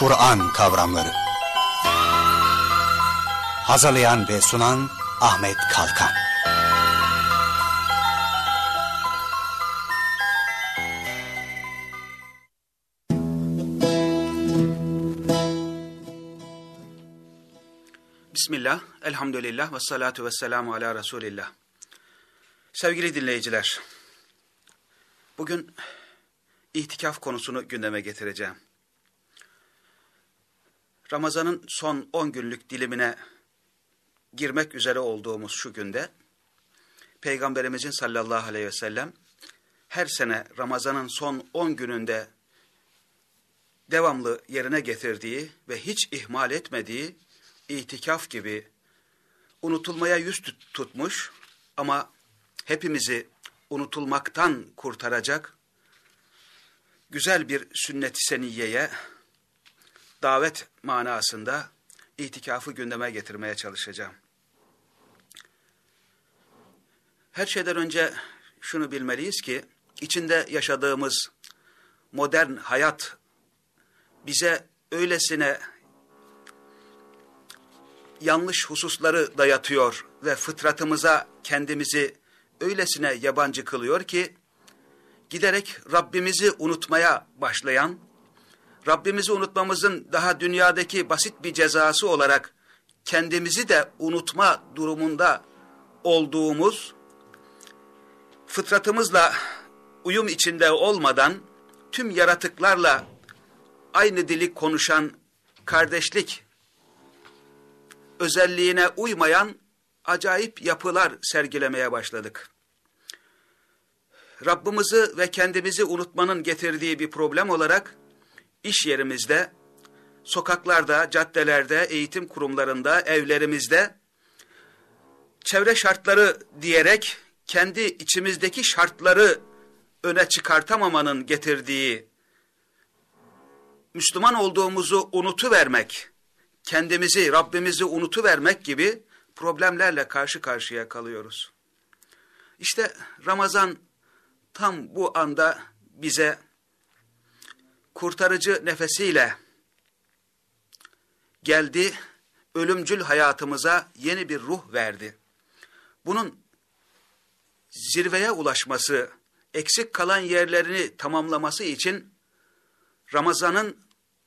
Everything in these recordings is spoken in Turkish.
Kur'an kavramları. Hazırlayan ve sunan Ahmet Kalkan. Bismillah, elhamdülillah ve salatu ve selamu ala Resulillah. Sevgili dinleyiciler, bugün itikaf konusunu gündeme getireceğim. Ramazan'ın son 10 günlük dilimine girmek üzere olduğumuz şu günde, Peygamberimizin sallallahu aleyhi ve sellem, her sene Ramazan'ın son 10 gününde devamlı yerine getirdiği ve hiç ihmal etmediği itikaf gibi unutulmaya yüz tutmuş ama hepimizi unutulmaktan kurtaracak güzel bir sünnet-i seniyeye davet manasında itikafı gündeme getirmeye çalışacağım. Her şeyden önce şunu bilmeliyiz ki içinde yaşadığımız modern hayat bize öylesine yanlış hususları dayatıyor ve fıtratımıza kendimizi öylesine yabancı kılıyor ki giderek Rabbimizi unutmaya başlayan, Rabbimizi unutmamızın daha dünyadaki basit bir cezası olarak kendimizi de unutma durumunda olduğumuz, fıtratımızla uyum içinde olmadan tüm yaratıklarla aynı dili konuşan kardeşlik özelliğine uymayan acayip yapılar sergilemeye başladık. Rabbimizi ve kendimizi unutmanın getirdiği bir problem olarak iş yerimizde, sokaklarda, caddelerde, eğitim kurumlarında, evlerimizde çevre şartları diyerek kendi içimizdeki şartları öne çıkartamamanın getirdiği Müslüman olduğumuzu unutuvermek, kendimizi, Rabbimizi unutuvermek gibi problemlerle karşı karşıya kalıyoruz. İşte Ramazan tam bu anda bize kurtarıcı nefesiyle geldi, ölümcül hayatımıza yeni bir ruh verdi. Bunun zirveye ulaşması, eksik kalan yerlerini tamamlaması için Ramazan'ın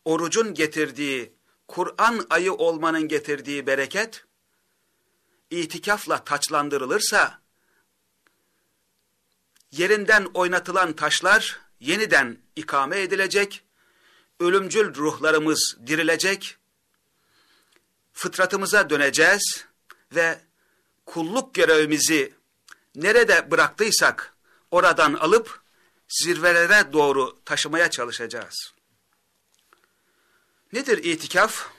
orucun getirdiği, Kur'an ayı olmanın getirdiği bereket, itikafla taçlandırılırsa, yerinden oynatılan taşlar yeniden ikame edilecek, ölümcül ruhlarımız dirilecek, fıtratımıza döneceğiz ve kulluk görevimizi nerede bıraktıysak oradan alıp zirvelere doğru taşımaya çalışacağız. Nedir itikaf?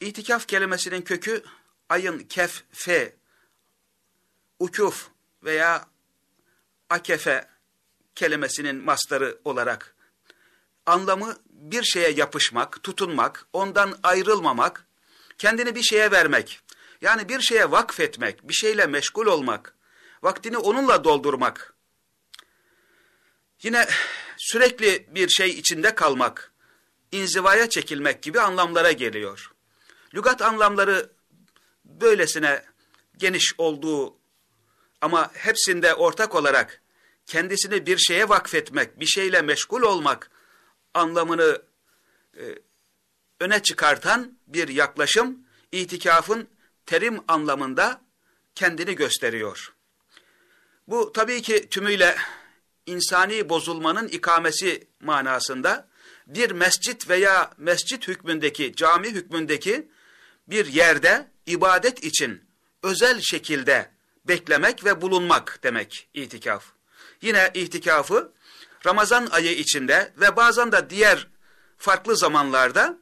İtikaf kelimesinin kökü ayın kef, fe, ukuf veya akefe kelimesinin mastarı olarak anlamı bir şeye yapışmak, tutunmak, ondan ayrılmamak, kendini bir şeye vermek. Yani bir şeye vakfetmek, bir şeyle meşgul olmak, vaktini onunla doldurmak. Yine sürekli bir şey içinde kalmak, inzivaya çekilmek gibi anlamlara geliyor. Lügat anlamları böylesine geniş olduğu ama hepsinde ortak olarak kendisini bir şeye vakfetmek, bir şeyle meşgul olmak anlamını e, öne çıkartan bir yaklaşım itikafın terim anlamında kendini gösteriyor. Bu tabii ki tümüyle insani bozulmanın ikamesi manasında bir mescit veya mescit hükmündeki, cami hükmündeki bir yerde ibadet için özel şekilde beklemek ve bulunmak demek itikaf. Yine itikafı Ramazan ayı içinde ve bazen de diğer farklı zamanlarda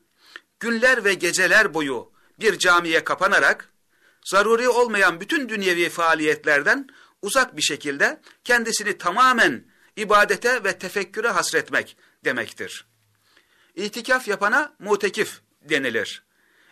günler ve geceler boyu bir camiye kapanarak zaruri olmayan bütün dünyevi faaliyetlerden uzak bir şekilde kendisini tamamen ibadete ve tefekküre hasretmek demektir. İtikaf yapana mutekif denilir.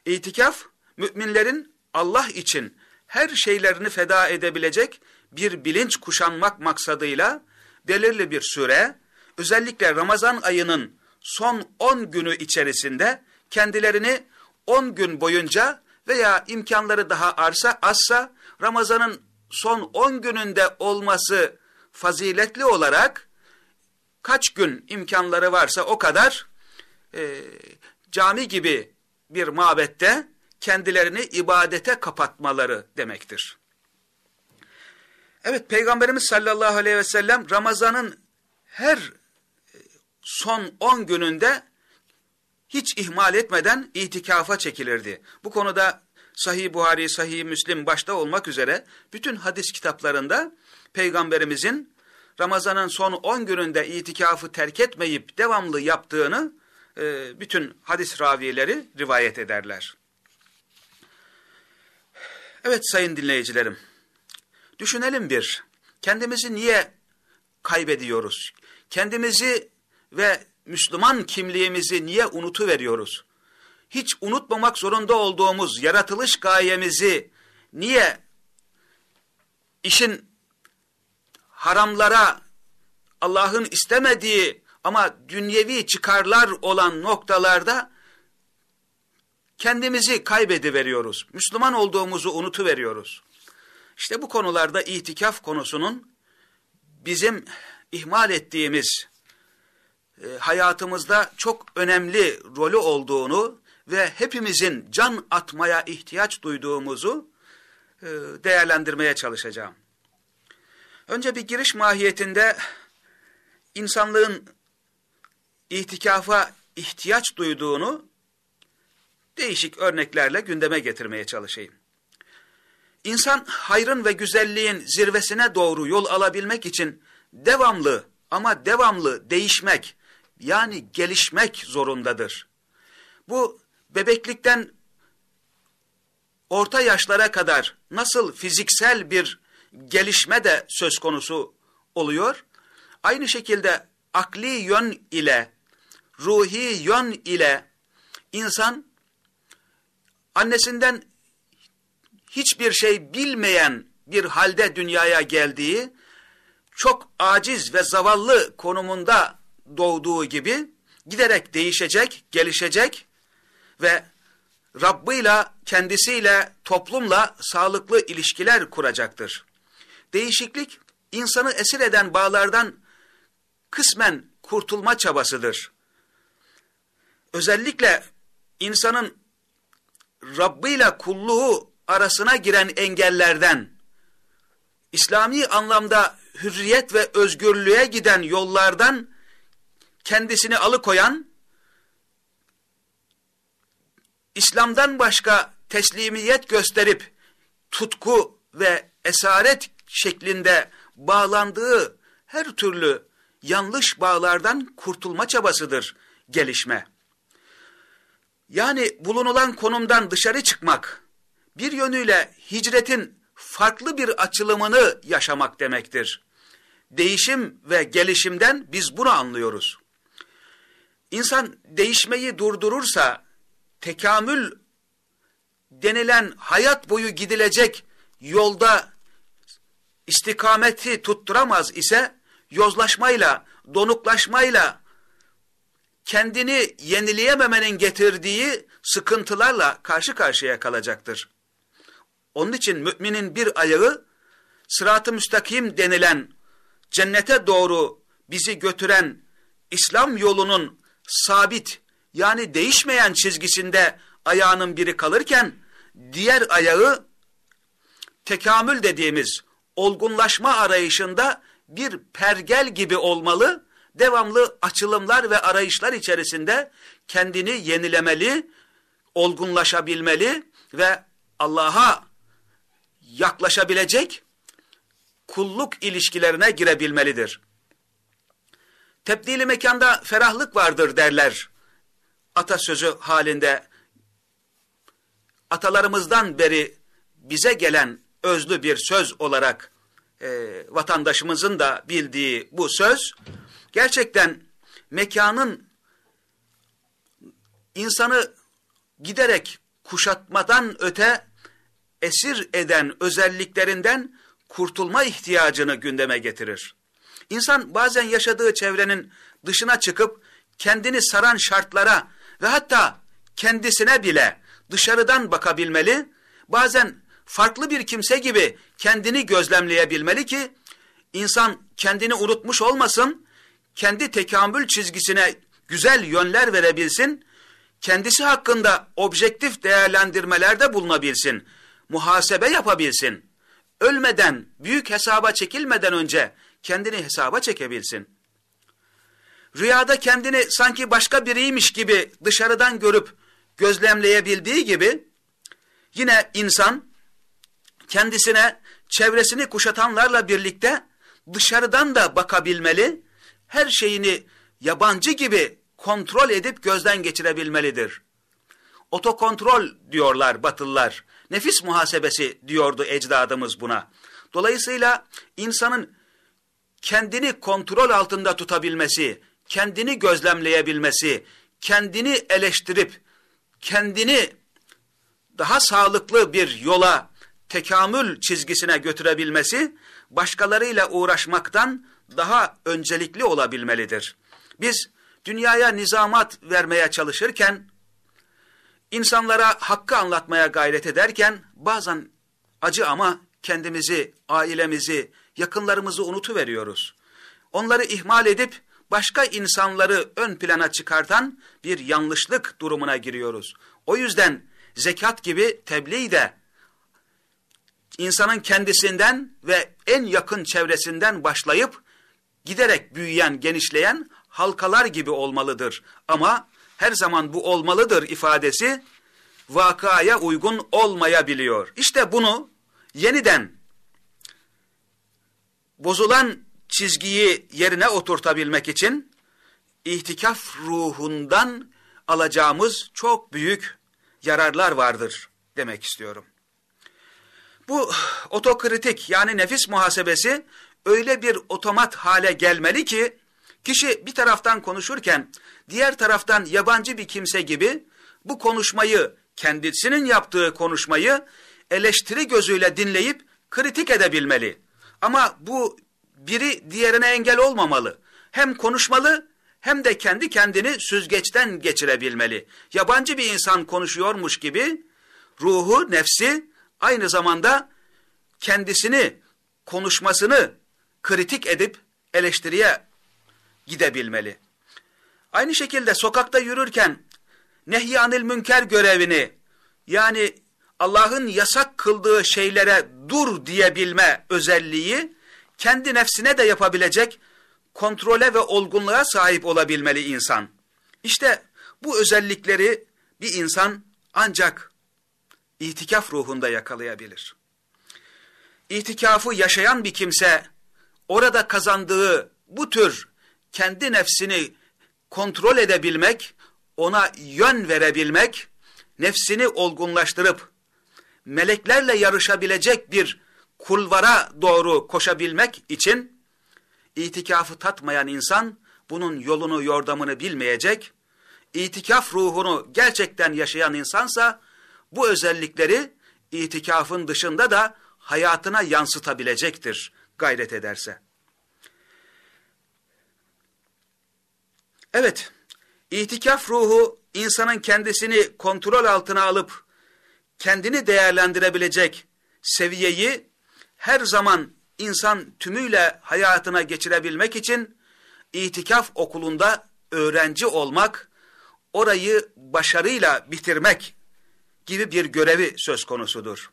İtikaf, müminlerin Allah için her şeylerini feda edebilecek bir bilinç kuşanmak maksadıyla belirli bir süre, özellikle Ramazan ayının son 10 günü içerisinde kendilerini 10 gün boyunca veya imkanları daha arsa azsa Ramazan'ın son 10 gününde olması faziletli olarak kaç gün imkanları varsa o kadar e, cami gibi bir mabette kendilerini ibadete kapatmaları demektir. Evet Peygamberimiz sallallahu aleyhi ve sellem Ramazan'ın her e, son 10 gününde hiç ihmal etmeden itikafa çekilirdi. Bu konuda Sahih Buhari, Sahih Müslim başta olmak üzere bütün hadis kitaplarında Peygamberimizin Ramazan'ın son 10 gününde itikafı terk etmeyip devamlı yaptığını e, bütün hadis ravileri rivayet ederler. Evet sayın dinleyicilerim, düşünelim bir, kendimizi niye kaybediyoruz? Kendimizi ve Müslüman kimliğimizi niye unutuveriyoruz? Hiç unutmamak zorunda olduğumuz yaratılış gayemizi niye işin haramlara, Allah'ın istemediği ama dünyevi çıkarlar olan noktalarda kendimizi kaybediveriyoruz. Müslüman olduğumuzu unutuveriyoruz. İşte bu konularda itikaf konusunun bizim ihmal ettiğimiz e, hayatımızda çok önemli rolü olduğunu ve hepimizin can atmaya ihtiyaç duyduğumuzu e, değerlendirmeye çalışacağım. Önce bir giriş mahiyetinde insanlığın itikafa ihtiyaç duyduğunu değişik örneklerle gündeme getirmeye çalışayım. İnsan hayrın ve güzelliğin zirvesine doğru yol alabilmek için devamlı ama devamlı değişmek yani gelişmek zorundadır. Bu bebeklikten orta yaşlara kadar nasıl fiziksel bir gelişme de söz konusu oluyor. Aynı şekilde akli yön ile, ruhi yön ile insan annesinden hiçbir şey bilmeyen bir halde dünyaya geldiği, çok aciz ve zavallı konumunda doğduğu gibi giderek değişecek, gelişecek ve Rabbıyla, kendisiyle, toplumla sağlıklı ilişkiler kuracaktır. Değişiklik, insanı esir eden bağlardan kısmen kurtulma çabasıdır. Özellikle insanın Rabbıyla kulluğu arasına giren engellerden, İslami anlamda hürriyet ve özgürlüğe giden yollardan kendisini alıkoyan, İslam'dan başka teslimiyet gösterip tutku ve esaret şeklinde bağlandığı her türlü yanlış bağlardan kurtulma çabasıdır gelişme. Yani bulunulan konumdan dışarı çıkmak, bir yönüyle hicretin farklı bir açılımını yaşamak demektir. Değişim ve gelişimden biz bunu anlıyoruz. İnsan değişmeyi durdurursa, tekamül denilen hayat boyu gidilecek yolda istikameti tutturamaz ise, yozlaşmayla, donuklaşmayla, kendini yenileyememenin getirdiği sıkıntılarla karşı karşıya kalacaktır. Onun için müminin bir ayağı sırat-ı müstakim denilen cennete doğru bizi götüren İslam yolunun sabit yani değişmeyen çizgisinde ayağının biri kalırken diğer ayağı tekamül dediğimiz olgunlaşma arayışında bir pergel gibi olmalı devamlı açılımlar ve arayışlar içerisinde kendini yenilemeli, olgunlaşabilmeli ve Allah'a yaklaşabilecek kulluk ilişkilerine girebilmelidir. Tebdili mekanda ferahlık vardır derler. Atasözü halinde atalarımızdan beri bize gelen özlü bir söz olarak e, vatandaşımızın da bildiği bu söz gerçekten mekanın insanı giderek kuşatmadan öte esir eden özelliklerinden kurtulma ihtiyacını gündeme getirir. İnsan bazen yaşadığı çevrenin dışına çıkıp kendini saran şartlara ve hatta kendisine bile dışarıdan bakabilmeli, bazen farklı bir kimse gibi kendini gözlemleyebilmeli ki, insan kendini unutmuş olmasın, kendi tekamül çizgisine güzel yönler verebilsin, kendisi hakkında objektif değerlendirmelerde bulunabilsin, muhasebe yapabilsin, ölmeden, büyük hesaba çekilmeden önce kendini hesaba çekebilsin. Rüyada kendini sanki başka biriymiş gibi dışarıdan görüp gözlemleyebildiği gibi, yine insan kendisine çevresini kuşatanlarla birlikte dışarıdan da bakabilmeli, her şeyini yabancı gibi kontrol edip gözden geçirebilmelidir. Otokontrol diyorlar Batılılar. Nefis muhasebesi diyordu ecdadımız buna. Dolayısıyla insanın kendini kontrol altında tutabilmesi, kendini gözlemleyebilmesi, kendini eleştirip kendini daha sağlıklı bir yola, tekamül çizgisine götürebilmesi, başkalarıyla uğraşmaktan daha öncelikli olabilmelidir. Biz dünyaya nizamat vermeye çalışırken, insanlara hakkı anlatmaya gayret ederken, bazen acı ama kendimizi, ailemizi, yakınlarımızı unutuveriyoruz. Onları ihmal edip, başka insanları ön plana çıkartan bir yanlışlık durumuna giriyoruz. O yüzden zekat gibi tebliğ de insanın kendisinden ve en yakın çevresinden başlayıp giderek büyüyen, genişleyen halkalar gibi olmalıdır. Ama her zaman bu olmalıdır ifadesi vakaya uygun olmayabiliyor. İşte bunu yeniden bozulan çizgiyi yerine oturtabilmek için ihtikaf ruhundan alacağımız çok büyük yararlar vardır demek istiyorum. Bu otokritik yani nefis muhasebesi öyle bir otomat hale gelmeli ki kişi bir taraftan konuşurken diğer taraftan yabancı bir kimse gibi bu konuşmayı kendisinin yaptığı konuşmayı eleştiri gözüyle dinleyip kritik edebilmeli. Ama bu biri diğerine engel olmamalı. Hem konuşmalı hem de kendi kendini süzgeçten geçirebilmeli. Yabancı bir insan konuşuyormuş gibi ruhu, nefsi aynı zamanda kendisini, konuşmasını kritik edip eleştiriye gidebilmeli. Aynı şekilde sokakta yürürken nehyanil münker görevini yani Allah'ın yasak kıldığı şeylere dur diyebilme özelliği kendi nefsine de yapabilecek kontrole ve olgunluğa sahip olabilmeli insan. İşte bu özellikleri bir insan ancak itikaf ruhunda yakalayabilir. İtikafı yaşayan bir kimse orada kazandığı bu tür kendi nefsini kontrol edebilmek, ona yön verebilmek, nefsini olgunlaştırıp meleklerle yarışabilecek bir kulvara doğru koşabilmek için itikafı tatmayan insan bunun yolunu yordamını bilmeyecek. İtikaf ruhunu gerçekten yaşayan insansa bu özellikleri itikafın dışında da hayatına yansıtabilecektir gayret ederse. Evet, itikaf ruhu insanın kendisini kontrol altına alıp kendini değerlendirebilecek seviyeyi her zaman insan tümüyle hayatına geçirebilmek için itikaf okulunda öğrenci olmak, orayı başarıyla bitirmek gibi bir görevi söz konusudur.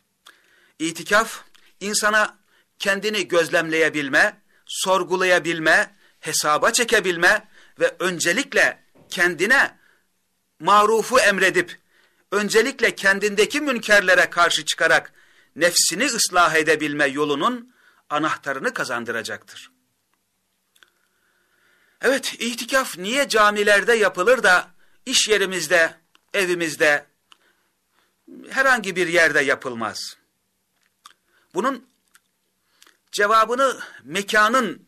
İtikaf, insana kendini gözlemleyebilme, sorgulayabilme, hesaba çekebilme ve öncelikle kendine marufu emredip, öncelikle kendindeki münkerlere karşı çıkarak nefsini ıslah edebilme yolunun anahtarını kazandıracaktır. Evet, itikaf niye camilerde yapılır da iş yerimizde, evimizde, herhangi bir yerde yapılmaz? Bunun cevabını mekanın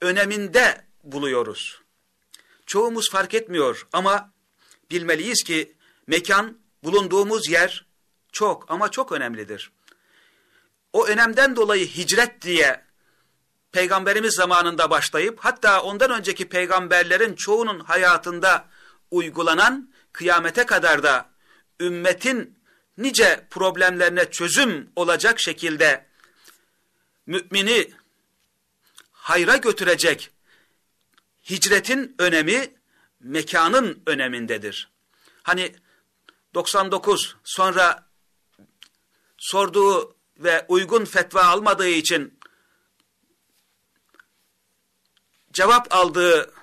öneminde buluyoruz. Çoğumuz fark etmiyor ama bilmeliyiz ki mekan, bulunduğumuz yer çok ama çok önemlidir. O önemden dolayı hicret diye peygamberimiz zamanında başlayıp hatta ondan önceki peygamberlerin çoğunun hayatında uygulanan kıyamete kadar da ümmetin nice problemlerine çözüm olacak şekilde mümini hayra götürecek hicretin önemi mekanın önemindedir. Hani 99 sonra sorduğu ve uygun fetva almadığı için cevap aldığı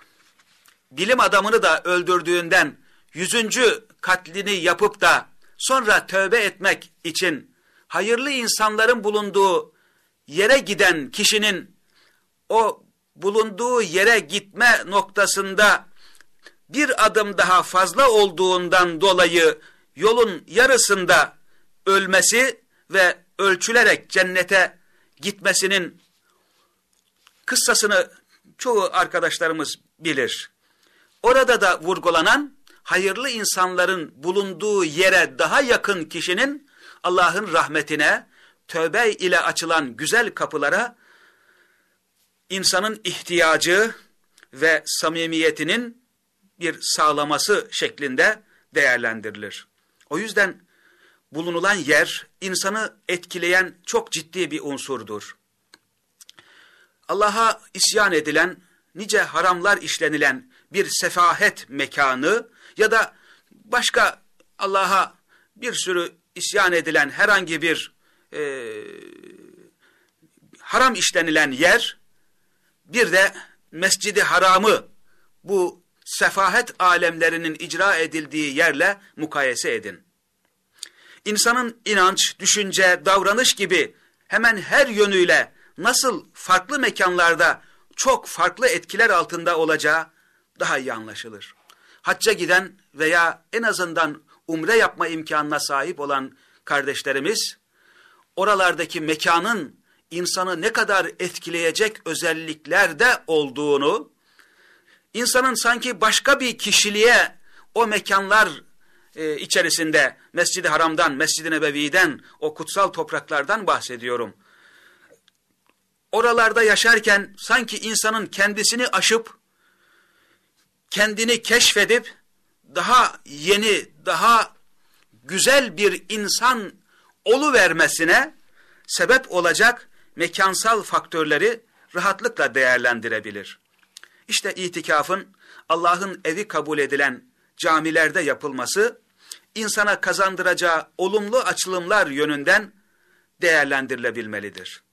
bilim adamını da öldürdüğünden yüzüncü katlini yapıp da sonra tövbe etmek için hayırlı insanların bulunduğu yere giden kişinin o bulunduğu yere gitme noktasında bir adım daha fazla olduğundan dolayı yolun yarısında ölmesi ve ölçülerek cennete gitmesinin kıssasını çoğu arkadaşlarımız bilir. Orada da vurgulanan hayırlı insanların bulunduğu yere daha yakın kişinin Allah'ın rahmetine, tövbe ile açılan güzel kapılara insanın ihtiyacı ve samimiyetinin bir sağlaması şeklinde değerlendirilir. O yüzden bulunulan yer insanı etkileyen çok ciddi bir unsurdur. Allah'a isyan edilen, nice haramlar işlenilen bir sefahet mekanı ya da başka Allah'a bir sürü isyan edilen herhangi bir e, haram işlenilen yer, bir de mescidi haramı bu sefahet alemlerinin icra edildiği yerle mukayese edin. İnsanın inanç, düşünce, davranış gibi hemen her yönüyle nasıl farklı mekanlarda çok farklı etkiler altında olacağı daha iyi anlaşılır. Hacca giden veya en azından umre yapma imkanına sahip olan kardeşlerimiz, oralardaki mekanın insanı ne kadar etkileyecek özelliklerde olduğunu, insanın sanki başka bir kişiliğe o mekanlar e, içerisinde Mescid-i Haram'dan, Mescid-i Nebevi'den, o kutsal topraklardan bahsediyorum. Oralarda yaşarken sanki insanın kendisini aşıp, kendini keşfedip, daha yeni, daha güzel bir insan olu vermesine sebep olacak mekansal faktörleri rahatlıkla değerlendirebilir. İşte itikafın Allah'ın evi kabul edilen camilerde yapılması, insana kazandıracağı olumlu açılımlar yönünden değerlendirilebilmelidir.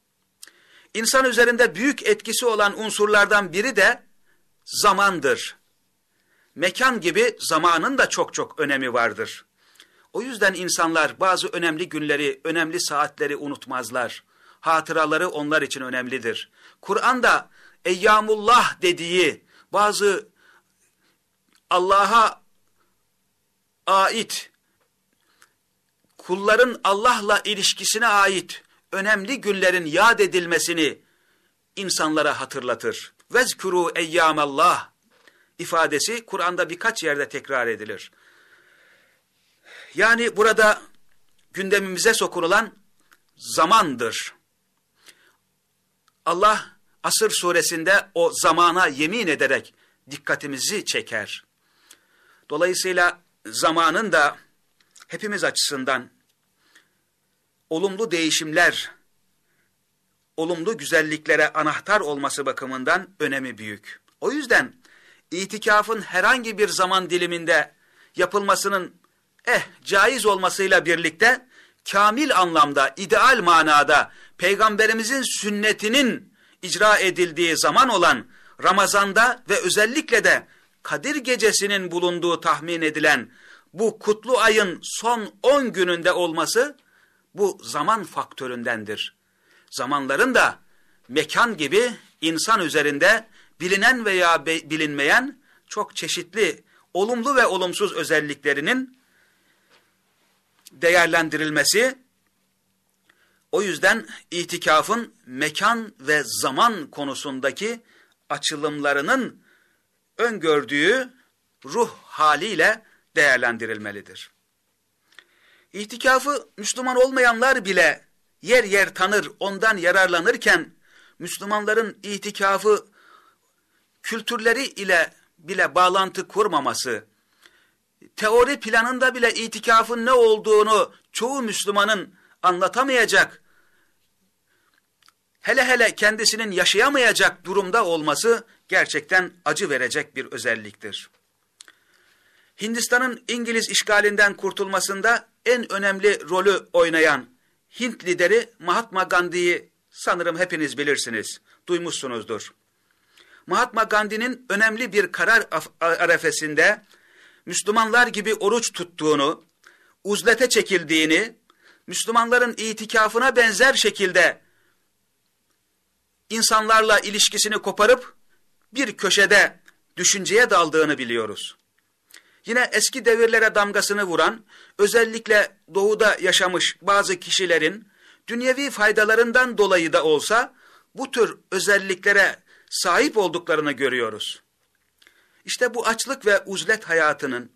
İnsan üzerinde büyük etkisi olan unsurlardan biri de zamandır. Mekan gibi zamanın da çok çok önemi vardır. O yüzden insanlar bazı önemli günleri, önemli saatleri unutmazlar. Hatıraları onlar için önemlidir. Kur'an'da Eyyamullah dediği bazı Allah'a ait, kulların Allah'la ilişkisine ait önemli günlerin yad edilmesini insanlara hatırlatır. Vezkuru eyyamallah ifadesi Kur'an'da birkaç yerde tekrar edilir. Yani burada gündemimize sokulan zamandır. Allah Asır suresinde o zamana yemin ederek dikkatimizi çeker. Dolayısıyla zamanın da hepimiz açısından olumlu değişimler, olumlu güzelliklere anahtar olması bakımından önemi büyük. O yüzden itikafın herhangi bir zaman diliminde yapılmasının eh caiz olmasıyla birlikte kamil anlamda, ideal manada peygamberimizin sünnetinin icra edildiği zaman olan Ramazan'da ve özellikle de Kadir gecesinin bulunduğu tahmin edilen bu kutlu ayın son 10 gününde olması bu zaman faktöründendir. Zamanların da mekan gibi insan üzerinde bilinen veya bilinmeyen çok çeşitli olumlu ve olumsuz özelliklerinin değerlendirilmesi, o yüzden itikafın mekan ve zaman konusundaki açılımlarının öngördüğü ruh haliyle değerlendirilmelidir. İtikafı Müslüman olmayanlar bile yer yer tanır, ondan yararlanırken, Müslümanların itikafı kültürleri ile bile bağlantı kurmaması, teori planında bile itikafın ne olduğunu çoğu Müslümanın anlatamayacak, hele hele kendisinin yaşayamayacak durumda olması gerçekten acı verecek bir özelliktir. Hindistan'ın İngiliz işgalinden kurtulmasında en önemli rolü oynayan Hint lideri Mahatma Gandhi'yi sanırım hepiniz bilirsiniz, duymuşsunuzdur. Mahatma Gandhi'nin önemli bir karar arefesinde Müslümanlar gibi oruç tuttuğunu, uzlete çekildiğini, Müslümanların itikafına benzer şekilde insanlarla ilişkisini koparıp bir köşede düşünceye daldığını biliyoruz. Yine eski devirlere damgasını vuran, özellikle doğuda yaşamış bazı kişilerin dünyevi faydalarından dolayı da olsa bu tür özelliklere sahip olduklarını görüyoruz. İşte bu açlık ve uzlet hayatının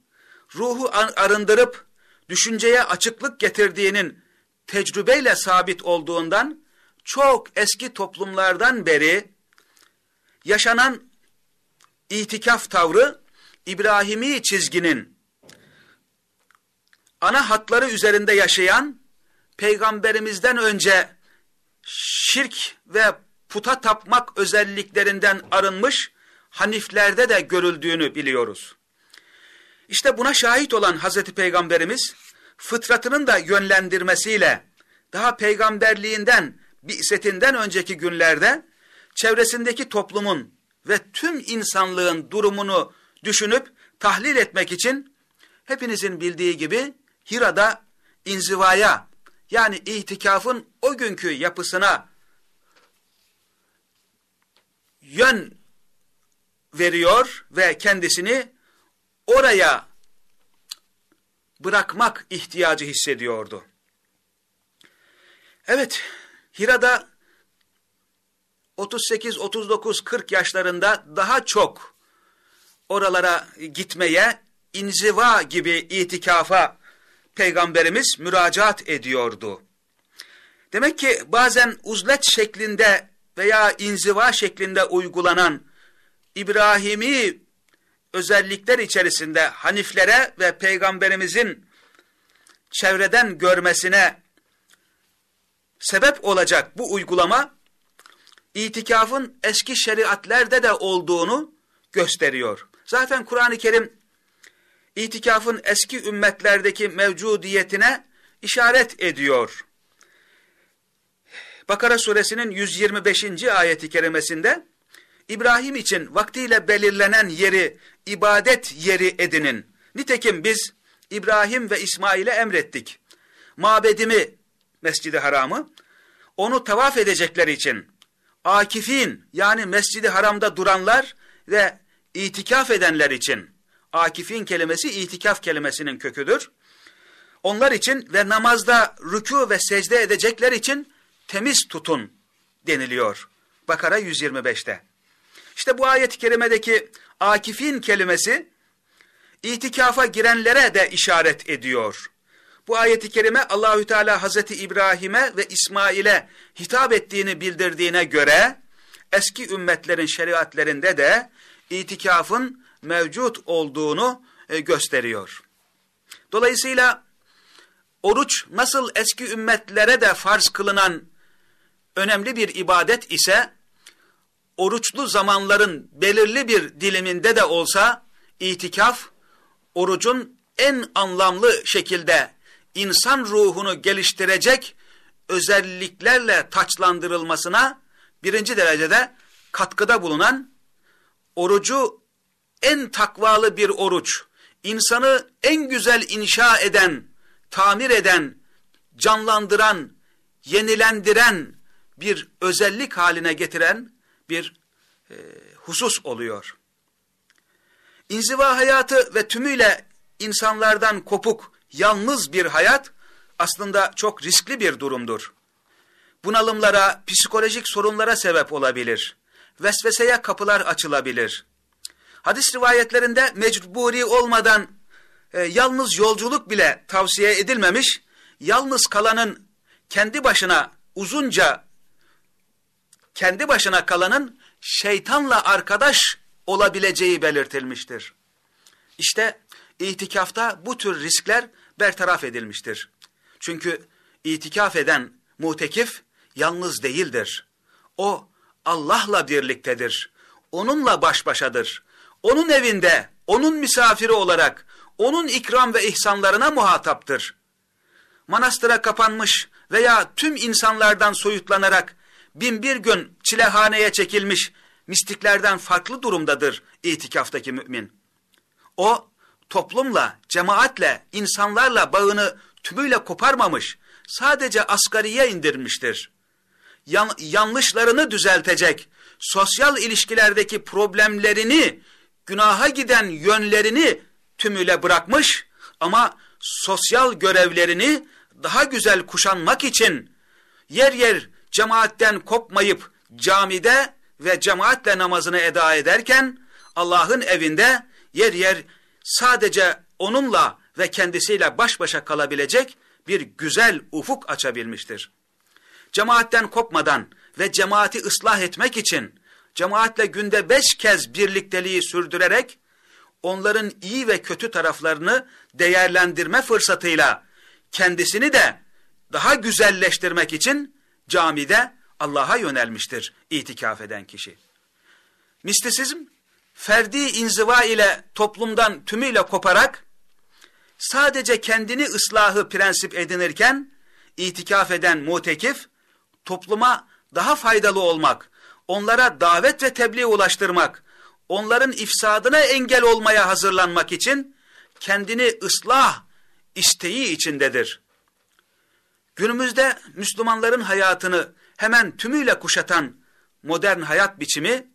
ruhu arındırıp düşünceye açıklık getirdiğinin tecrübeyle sabit olduğundan çok eski toplumlardan beri yaşanan itikaf tavrı İbrahimi çizginin ana hatları üzerinde yaşayan peygamberimizden önce şirk ve puta tapmak özelliklerinden arınmış Haniflerde de görüldüğünü biliyoruz. İşte buna şahit olan Hazreti Peygamberimiz fıtratının da yönlendirmesiyle daha peygamberliğinden, bi'setinden önceki günlerde çevresindeki toplumun ve tüm insanlığın durumunu düşünüp tahlil etmek için hepinizin bildiği gibi Hira'da inzivaya yani itikafın o günkü yapısına yön veriyor ve kendisini oraya bırakmak ihtiyacı hissediyordu. Evet, Hira'da 38, 39, 40 yaşlarında daha çok oralara gitmeye, inziva gibi itikafa Peygamberimiz müracaat ediyordu. Demek ki bazen uzlet şeklinde veya inziva şeklinde uygulanan İbrahimi özellikler içerisinde Haniflere ve Peygamberimizin çevreden görmesine sebep olacak bu uygulama itikafın eski şeriatlerde de olduğunu gösteriyor. Zaten Kur'an-ı Kerim itikafın eski ümmetlerdeki mevcudiyetine işaret ediyor. Bakara suresinin 125. ayeti kerimesinde İbrahim için vaktiyle belirlenen yeri ibadet yeri edinin. Nitekim biz İbrahim ve İsmail'e emrettik. Mabedimi, Mescid-i Haram'ı, onu tavaf edecekler için akifin yani Mescid-i Haram'da duranlar ve itikaf edenler için akifin kelimesi itikaf kelimesinin köküdür. Onlar için ve namazda rükû ve secde edecekler için temiz tutun deniliyor. Bakara 125'te. İşte bu ayet-i kerimedeki akifin kelimesi itikafa girenlere de işaret ediyor. Bu ayeti kerime Allahü Teala Hazreti İbrahim'e ve İsmail'e hitap ettiğini bildirdiğine göre eski ümmetlerin şeriatlerinde de itikafın mevcut olduğunu e, gösteriyor. Dolayısıyla oruç nasıl eski ümmetlere de farz kılınan önemli bir ibadet ise oruçlu zamanların belirli bir diliminde de olsa itikaf orucun en anlamlı şekilde insan ruhunu geliştirecek özelliklerle taçlandırılmasına birinci derecede katkıda bulunan orucu en takvalı bir oruç, insanı en güzel inşa eden, tamir eden, canlandıran, yenilendiren bir özellik haline getiren bir e, husus oluyor. İnziva hayatı ve tümüyle insanlardan kopuk, yalnız bir hayat aslında çok riskli bir durumdur. Bunalımlara, psikolojik sorunlara sebep olabilir. Vesveseye kapılar açılabilir. Hadis rivayetlerinde mecburi olmadan e, yalnız yolculuk bile tavsiye edilmemiş, yalnız kalanın kendi başına uzunca kendi başına kalanın şeytanla arkadaş olabileceği belirtilmiştir. İşte itikafta bu tür riskler bertaraf edilmiştir. Çünkü itikaf eden mutekif yalnız değildir. O Allah'la birliktedir. Onunla baş başadır. Onun evinde, onun misafiri olarak, onun ikram ve ihsanlarına muhataptır. Manastıra kapanmış veya tüm insanlardan soyutlanarak bin bir gün çilehaneye çekilmiş mistiklerden farklı durumdadır itikaftaki mümin. O toplumla, cemaatle, insanlarla bağını tümüyle koparmamış, sadece asgariye indirmiştir. Yan, yanlışlarını düzeltecek, sosyal ilişkilerdeki problemlerini, günaha giden yönlerini tümüyle bırakmış ama sosyal görevlerini daha güzel kuşanmak için yer yer cemaatten kopmayıp camide ve cemaatle namazını eda ederken Allah'ın evinde yer yer sadece onunla ve kendisiyle baş başa kalabilecek bir güzel ufuk açabilmiştir. Cemaatten kopmadan ve cemaati ıslah etmek için cemaatle günde beş kez birlikteliği sürdürerek onların iyi ve kötü taraflarını değerlendirme fırsatıyla kendisini de daha güzelleştirmek için camide Allah'a yönelmiştir itikaf eden kişi. Mistisizm, ferdi inziva ile toplumdan tümüyle koparak, sadece kendini ıslahı prensip edinirken, itikaf eden mutekif, topluma daha faydalı olmak, onlara davet ve tebliğ ulaştırmak, onların ifsadına engel olmaya hazırlanmak için, kendini ıslah isteği içindedir. Günümüzde Müslümanların hayatını hemen tümüyle kuşatan modern hayat biçimi,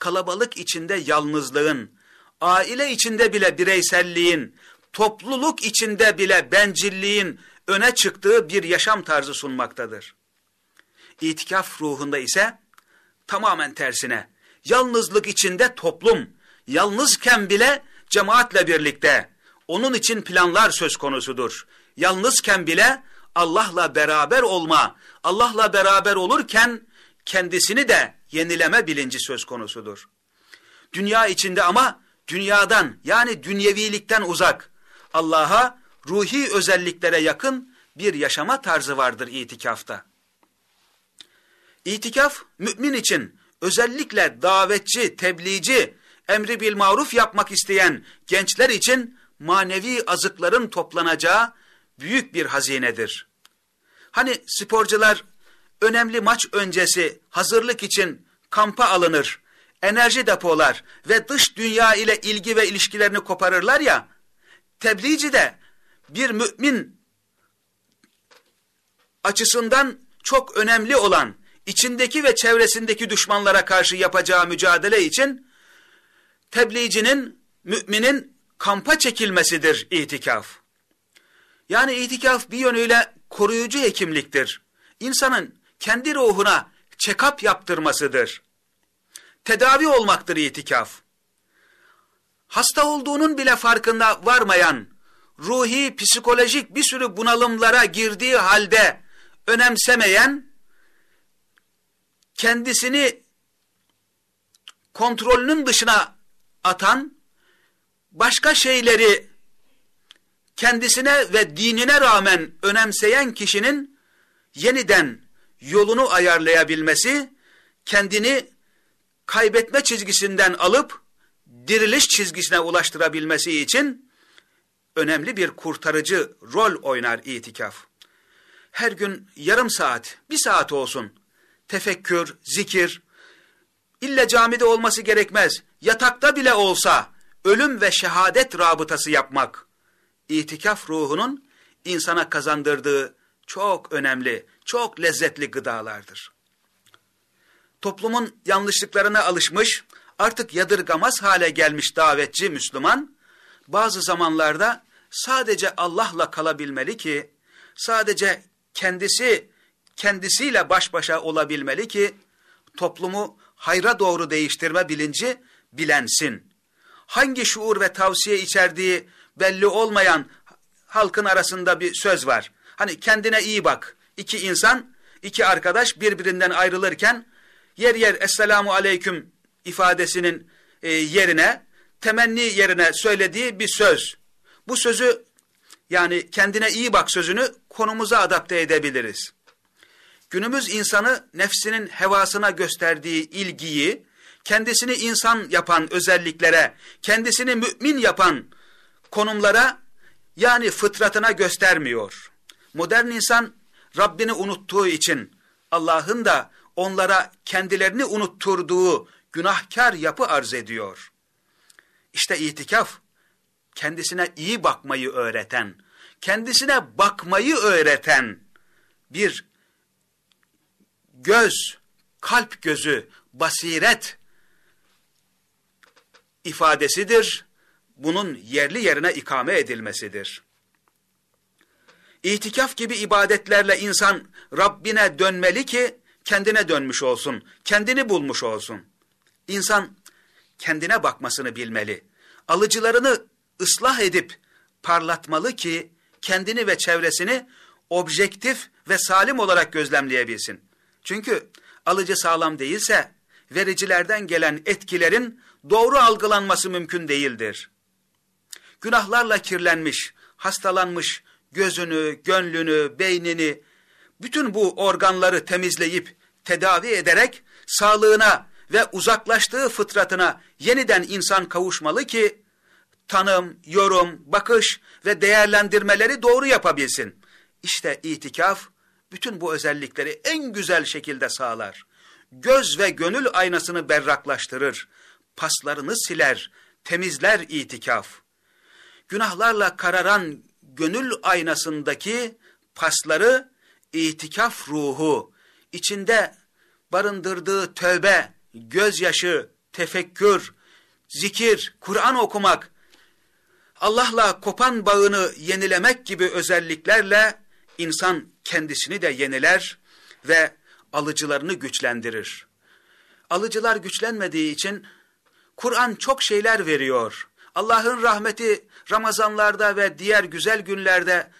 kalabalık içinde yalnızlığın, aile içinde bile bireyselliğin, topluluk içinde bile bencilliğin öne çıktığı bir yaşam tarzı sunmaktadır. İtikaf ruhunda ise tamamen tersine, yalnızlık içinde toplum, yalnızken bile cemaatle birlikte, onun için planlar söz konusudur. Yalnızken bile Allah'la beraber olma, Allah'la beraber olurken kendisini de yenileme bilinci söz konusudur. Dünya içinde ama dünyadan yani dünyevilikten uzak, Allah'a ruhi özelliklere yakın bir yaşama tarzı vardır itikafta. İtikaf mümin için özellikle davetçi, tebliğci, emri bil maruf yapmak isteyen gençler için manevi azıkların toplanacağı büyük bir hazinedir. Hani sporcular önemli maç öncesi hazırlık için kampa alınır, enerji depolar ve dış dünya ile ilgi ve ilişkilerini koparırlar ya, tebliğci de bir mümin açısından çok önemli olan içindeki ve çevresindeki düşmanlara karşı yapacağı mücadele için tebliğcinin, müminin kampa çekilmesidir itikaf. Yani itikaf bir yönüyle koruyucu hekimliktir. İnsanın kendi ruhuna check-up yaptırmasıdır. Tedavi olmaktır itikaf. Hasta olduğunun bile farkında varmayan, ruhi, psikolojik bir sürü bunalımlara girdiği halde önemsemeyen, kendisini kontrolünün dışına atan, başka şeyleri kendisine ve dinine rağmen önemseyen kişinin yeniden yolunu ayarlayabilmesi, kendini kaybetme çizgisinden alıp diriliş çizgisine ulaştırabilmesi için önemli bir kurtarıcı rol oynar itikaf. Her gün yarım saat, bir saat olsun tefekkür, zikir, ille camide olması gerekmez, yatakta bile olsa ölüm ve şehadet rabıtası yapmak, itikaf ruhunun insana kazandırdığı çok önemli, çok lezzetli gıdalardır. Toplumun yanlışlıklarına alışmış, artık yadırgamaz hale gelmiş davetçi Müslüman, bazı zamanlarda sadece Allah'la kalabilmeli ki, sadece kendisi, kendisiyle baş başa olabilmeli ki, toplumu hayra doğru değiştirme bilinci bilensin. Hangi şuur ve tavsiye içerdiği belli olmayan halkın arasında bir söz var. Hani kendine iyi bak. İki insan, iki arkadaş birbirinden ayrılırken yer yer Esselamu Aleyküm ifadesinin e, yerine, temenni yerine söylediği bir söz. Bu sözü yani kendine iyi bak sözünü konumuza adapte edebiliriz. Günümüz insanı nefsinin hevasına gösterdiği ilgiyi, kendisini insan yapan özelliklere, kendisini mümin yapan konumlara yani fıtratına göstermiyor. Modern insan Rabbini unuttuğu için Allah'ın da onlara kendilerini unutturduğu günahkar yapı arz ediyor. İşte itikaf kendisine iyi bakmayı öğreten, kendisine bakmayı öğreten bir göz, kalp gözü, basiret ifadesidir. Bunun yerli yerine ikame edilmesidir. İtikaf gibi ibadetlerle insan Rabbine dönmeli ki kendine dönmüş olsun, kendini bulmuş olsun. İnsan kendine bakmasını bilmeli. Alıcılarını ıslah edip parlatmalı ki kendini ve çevresini objektif ve salim olarak gözlemleyebilsin. Çünkü alıcı sağlam değilse vericilerden gelen etkilerin doğru algılanması mümkün değildir. Günahlarla kirlenmiş, hastalanmış gözünü, gönlünü, beynini, bütün bu organları temizleyip tedavi ederek sağlığına ve uzaklaştığı fıtratına yeniden insan kavuşmalı ki tanım, yorum, bakış ve değerlendirmeleri doğru yapabilsin. İşte itikaf bütün bu özellikleri en güzel şekilde sağlar. Göz ve gönül aynasını berraklaştırır. Paslarını siler, temizler itikaf. Günahlarla kararan gönül aynasındaki pasları itikaf ruhu, içinde barındırdığı tövbe, gözyaşı, tefekkür, zikir, Kur'an okumak, Allah'la kopan bağını yenilemek gibi özelliklerle insan kendisini de yeniler ve alıcılarını güçlendirir. Alıcılar güçlenmediği için Kur'an çok şeyler veriyor. Allah'ın rahmeti Ramazanlarda ve diğer güzel günlerde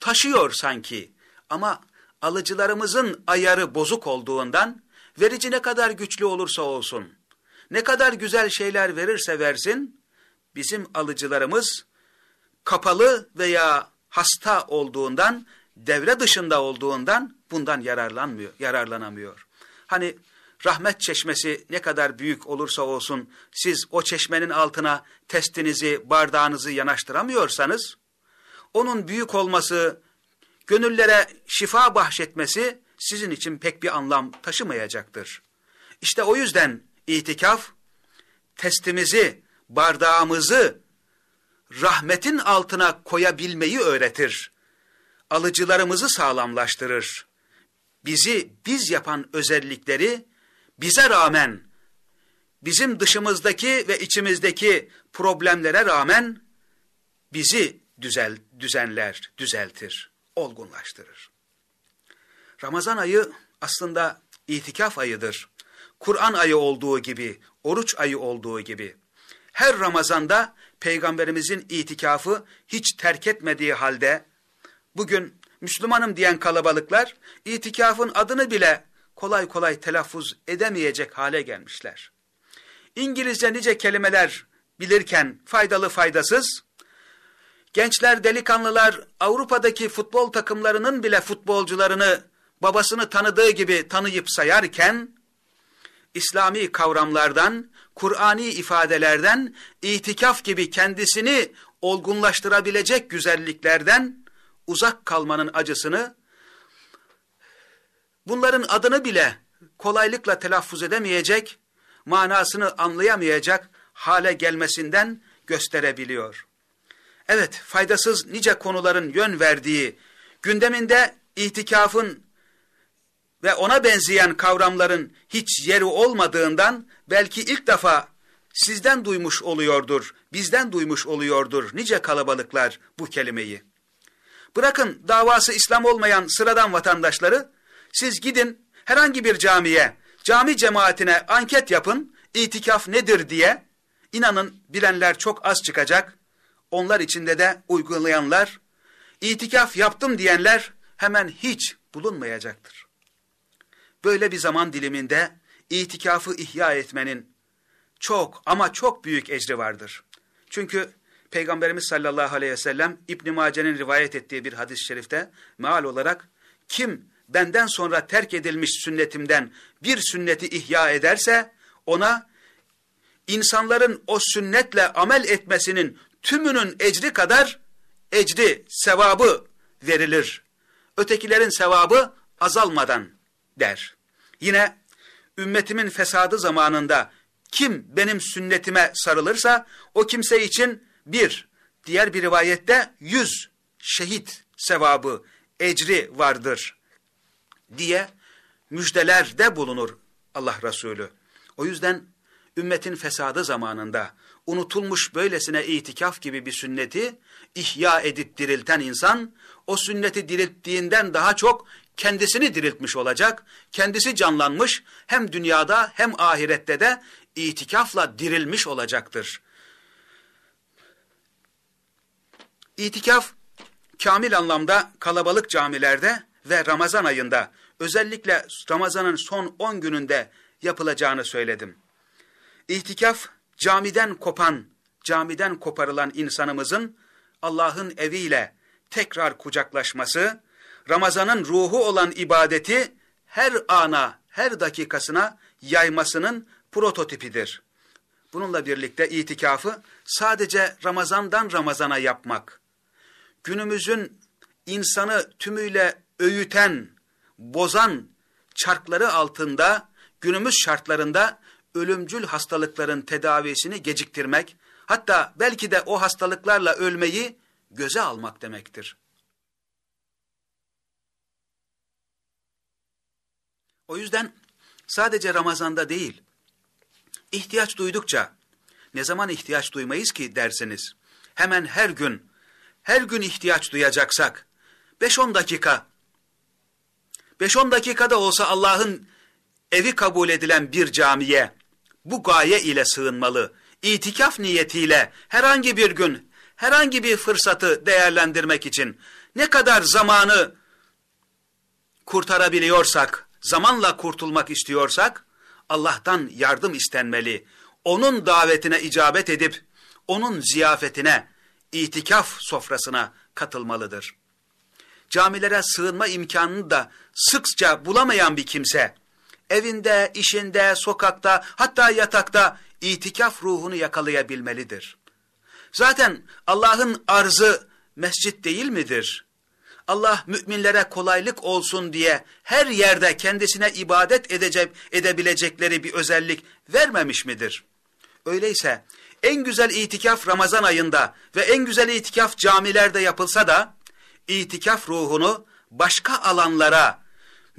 taşıyor sanki. Ama alıcılarımızın ayarı bozuk olduğundan verici ne kadar güçlü olursa olsun, ne kadar güzel şeyler verirse versin, bizim alıcılarımız kapalı veya hasta olduğundan, devre dışında olduğundan bundan yararlanmıyor, yararlanamıyor. Hani rahmet çeşmesi ne kadar büyük olursa olsun siz o çeşmenin altına testinizi, bardağınızı yanaştıramıyorsanız, onun büyük olması, gönüllere şifa bahşetmesi sizin için pek bir anlam taşımayacaktır. İşte o yüzden itikaf, testimizi, bardağımızı rahmetin altına koyabilmeyi öğretir. Alıcılarımızı sağlamlaştırır. Bizi biz yapan özellikleri bize rağmen, bizim dışımızdaki ve içimizdeki problemlere rağmen bizi düzel, düzenler, düzeltir, olgunlaştırır. Ramazan ayı aslında itikaf ayıdır. Kur'an ayı olduğu gibi, oruç ayı olduğu gibi. Her Ramazan'da Peygamberimizin itikafı hiç terk etmediği halde, bugün Müslümanım diyen kalabalıklar, itikafın adını bile kolay kolay telaffuz edemeyecek hale gelmişler. İngilizce nice kelimeler bilirken faydalı faydasız, gençler delikanlılar Avrupa'daki futbol takımlarının bile futbolcularını babasını tanıdığı gibi tanıyıp sayarken, İslami kavramlardan, Kur'ani ifadelerden, itikaf gibi kendisini olgunlaştırabilecek güzelliklerden uzak kalmanın acısını bunların adını bile kolaylıkla telaffuz edemeyecek, manasını anlayamayacak hale gelmesinden gösterebiliyor. Evet, faydasız nice konuların yön verdiği, gündeminde itikafın ve ona benzeyen kavramların hiç yeri olmadığından belki ilk defa sizden duymuş oluyordur, bizden duymuş oluyordur nice kalabalıklar bu kelimeyi. Bırakın davası İslam olmayan sıradan vatandaşları, siz gidin herhangi bir camiye, cami cemaatine anket yapın, itikaf nedir diye, inanın bilenler çok az çıkacak, onlar içinde de uygulayanlar, itikaf yaptım diyenler hemen hiç bulunmayacaktır. Böyle bir zaman diliminde itikafı ihya etmenin çok ama çok büyük ecri vardır. Çünkü Peygamberimiz sallallahu aleyhi ve sellem İbn Mace'nin rivayet ettiği bir hadis-i şerifte meal olarak kim benden sonra terk edilmiş sünnetimden bir sünneti ihya ederse ona insanların o sünnetle amel etmesinin tümünün ecri kadar ecri, sevabı verilir. Ötekilerin sevabı azalmadan der. Yine ümmetimin fesadı zamanında kim benim sünnetime sarılırsa o kimse için bir, diğer bir rivayette yüz şehit sevabı, ecri vardır diye müjdelerde bulunur Allah Resulü. O yüzden ümmetin fesadı zamanında unutulmuş böylesine itikaf gibi bir sünneti ihya edip dirilten insan, o sünneti dirilttiğinden daha çok kendisini diriltmiş olacak, kendisi canlanmış, hem dünyada hem ahirette de itikafla dirilmiş olacaktır. İtikaf, kamil anlamda kalabalık camilerde ve Ramazan ayında, özellikle Ramazan'ın son 10 gününde yapılacağını söyledim. İtikaf, camiden kopan, camiden koparılan insanımızın Allah'ın eviyle tekrar kucaklaşması, Ramazan'ın ruhu olan ibadeti her ana, her dakikasına yaymasının prototipidir. Bununla birlikte itikafı sadece Ramazan'dan Ramazan'a yapmak, günümüzün insanı tümüyle öğüten, bozan çarkları altında, günümüz şartlarında ölümcül hastalıkların tedavisini geciktirmek, hatta belki de o hastalıklarla ölmeyi göze almak demektir. O yüzden sadece Ramazan'da değil, ihtiyaç duydukça, ne zaman ihtiyaç duymayız ki dersiniz, hemen her gün, her gün ihtiyaç duyacaksak, 5-10 dakika, 5-10 dakikada olsa Allah'ın evi kabul edilen bir camiye, bu gaye ile sığınmalı, itikaf niyetiyle herhangi bir gün, herhangi bir fırsatı değerlendirmek için ne kadar zamanı kurtarabiliyorsak, zamanla kurtulmak istiyorsak, Allah'tan yardım istenmeli. Onun davetine icabet edip, onun ziyafetine, itikaf sofrasına katılmalıdır. Camilere sığınma imkanını da sıkça bulamayan bir kimse, evinde, işinde, sokakta, hatta yatakta itikaf ruhunu yakalayabilmelidir. Zaten Allah'ın arzı mescit değil midir? Allah müminlere kolaylık olsun diye her yerde kendisine ibadet edecek, edebilecekleri bir özellik vermemiş midir? Öyleyse en güzel itikaf Ramazan ayında ve en güzel itikaf camilerde yapılsa da itikaf ruhunu başka alanlara,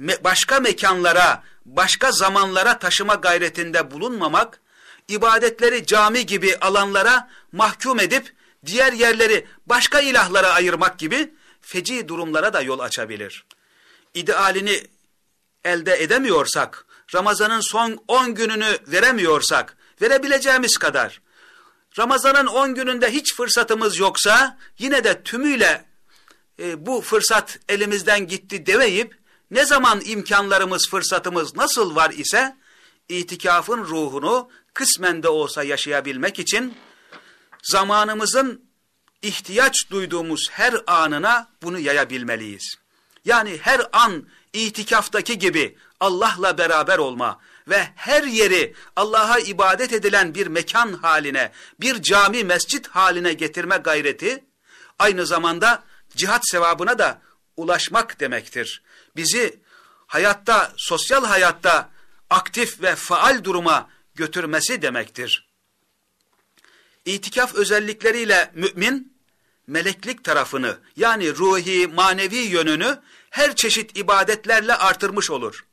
başka mekanlara, başka zamanlara taşıma gayretinde bulunmamak, ibadetleri cami gibi alanlara mahkum edip diğer yerleri başka ilahlara ayırmak gibi feci durumlara da yol açabilir. İdealini elde edemiyorsak, Ramazan'ın son 10 gününü veremiyorsak, verebileceğimiz kadar, Ramazan'ın 10 gününde hiç fırsatımız yoksa, yine de tümüyle e, bu fırsat elimizden gitti demeyip, ne zaman imkanlarımız, fırsatımız nasıl var ise, itikafın ruhunu kısmen de olsa yaşayabilmek için, zamanımızın ihtiyaç duyduğumuz her anına bunu yayabilmeliyiz. Yani her an itikaftaki gibi Allah'la beraber olma ve her yeri Allah'a ibadet edilen bir mekan haline, bir cami mescit haline getirme gayreti, aynı zamanda cihat sevabına da ulaşmak demektir. Bizi hayatta, sosyal hayatta aktif ve faal duruma götürmesi demektir. İtikaf özellikleriyle mümin, meleklik tarafını yani ruhi, manevi yönünü her çeşit ibadetlerle artırmış olur.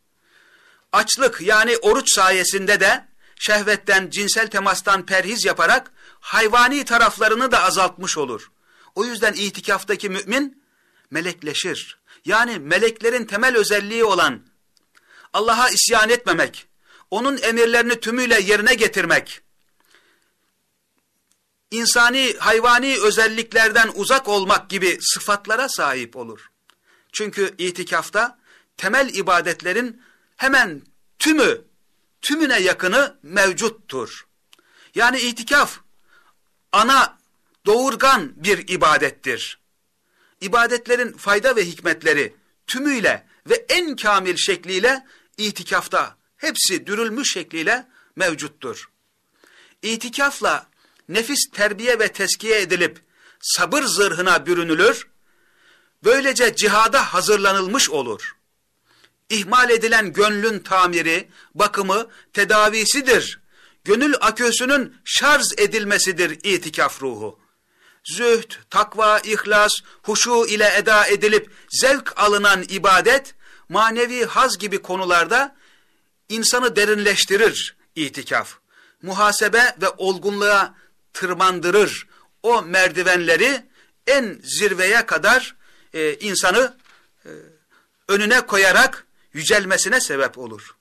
Açlık yani oruç sayesinde de şehvetten, cinsel temastan perhiz yaparak hayvani taraflarını da azaltmış olur. O yüzden itikaftaki mümin melekleşir. Yani meleklerin temel özelliği olan Allah'a isyan etmemek, onun emirlerini tümüyle yerine getirmek, insani, hayvani özelliklerden uzak olmak gibi sıfatlara sahip olur. Çünkü itikafta temel ibadetlerin hemen tümü tümüne yakını mevcuttur. Yani itikaf ana doğurgan bir ibadettir. İbadetlerin fayda ve hikmetleri tümüyle ve en kamil şekliyle itikafta hepsi dürülmüş şekliyle mevcuttur. İtikafla nefis terbiye ve teskiye edilip sabır zırhına bürünülür, böylece cihada hazırlanılmış olur. İhmal edilen gönlün tamiri, bakımı, tedavisidir. Gönül aküsünün şarj edilmesidir itikaf ruhu. Zühd, takva, ihlas, huşu ile eda edilip zevk alınan ibadet, manevi haz gibi konularda insanı derinleştirir itikaf. Muhasebe ve olgunluğa tırmandırır. O merdivenleri en zirveye kadar e, insanı e, önüne koyarak yücelmesine sebep olur.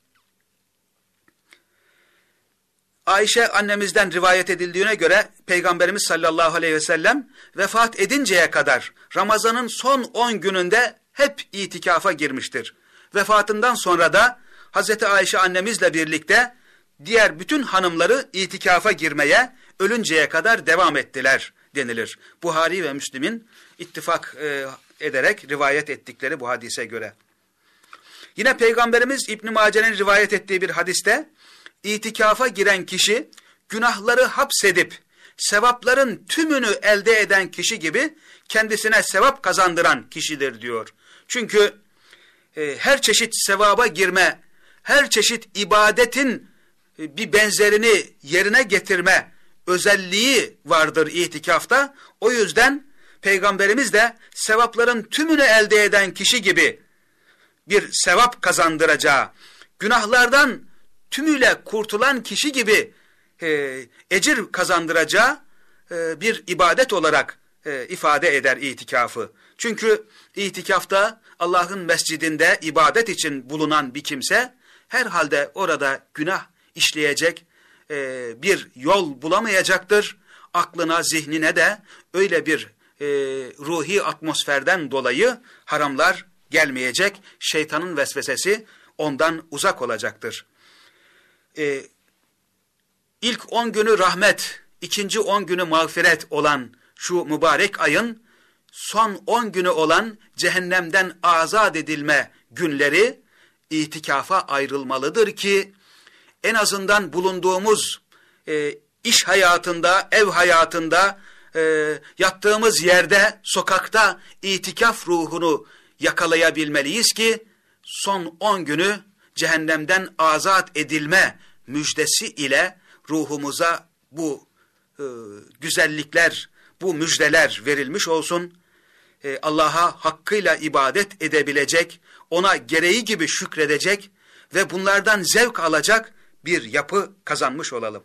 Ayşe annemizden rivayet edildiğine göre Peygamberimiz sallallahu aleyhi ve sellem vefat edinceye kadar Ramazan'ın son 10 gününde hep itikafa girmiştir. Vefatından sonra da Hazreti Ayşe annemizle birlikte diğer bütün hanımları itikafa girmeye ölünceye kadar devam ettiler denilir. Buhari ve Müslim'in ittifak e, ederek rivayet ettikleri bu hadise göre. Yine Peygamberimiz İbn Mace'nin rivayet ettiği bir hadiste itikafa giren kişi günahları hapsedip sevapların tümünü elde eden kişi gibi kendisine sevap kazandıran kişidir diyor. Çünkü e, her çeşit sevaba girme, her çeşit ibadetin e, bir benzerini yerine getirme özelliği vardır itikafta. O yüzden Peygamberimiz de sevapların tümünü elde eden kişi gibi bir sevap kazandıracağı, günahlardan tümüyle kurtulan kişi gibi e, ecir kazandıracağı e, bir ibadet olarak e, ifade eder itikafı. Çünkü itikafta Allah'ın mescidinde ibadet için bulunan bir kimse herhalde orada günah işleyecek e, bir yol bulamayacaktır. Aklına, zihnine de öyle bir e, ruhi atmosferden dolayı haramlar gelmeyecek. Şeytanın vesvesesi ondan uzak olacaktır. E, ilk on günü rahmet, ikinci on günü mağfiret olan şu mübarek ayın son on günü olan cehennemden azat edilme günleri itikafa ayrılmalıdır ki en azından bulunduğumuz e, iş hayatında, ev hayatında, e, yattığımız yerde, sokakta itikaf ruhunu yakalayabilmeliyiz ki son on günü cehennemden azat edilme müjdesi ile ruhumuza bu e, güzellikler, bu müjdeler verilmiş olsun. E, Allah'a hakkıyla ibadet edebilecek, ona gereği gibi şükredecek ve bunlardan zevk alacak bir yapı kazanmış olalım.